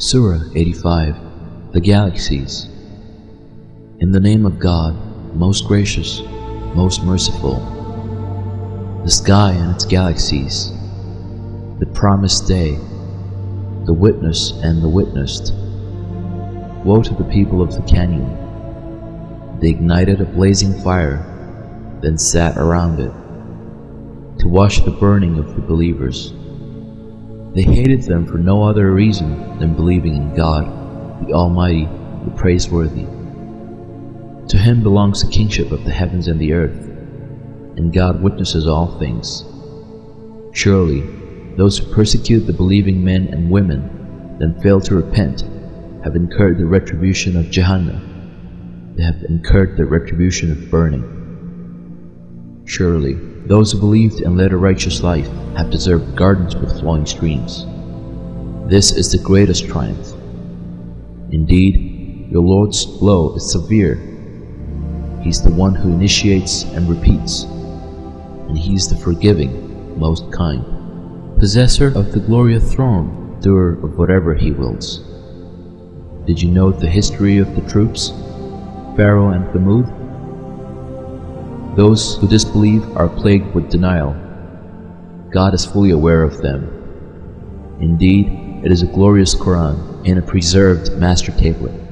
Surah 85 The Galaxies In the name of God, most gracious, most merciful. The sky and its galaxies, the promised day, the witness and the witnessed. Woe to the people of the canyon. They ignited a blazing fire, then sat around it to watch the burning of the believers. They hated them for no other reason than believing in God, the Almighty, the Praiseworthy. To Him belongs the kingship of the heavens and the earth, and God witnesses all things. Surely, those who persecute the believing men and women, then fail to repent, have incurred the retribution of Jahannam. They have incurred the retribution of burning. Surely, those who believed and led a righteous life have deserved gardens with flowing streams. This is the greatest triumph. Indeed, your Lord's blow is severe. He's the one who initiates and repeats, and He's the forgiving, most kind, possessor of the glorious throne, doer of whatever He wills. Did you note the history of the troops, Pharaoh and Thamud? Those who disbelieve are plagued with denial. God is fully aware of them. Indeed, it is a glorious Quran and a preserved master tablet.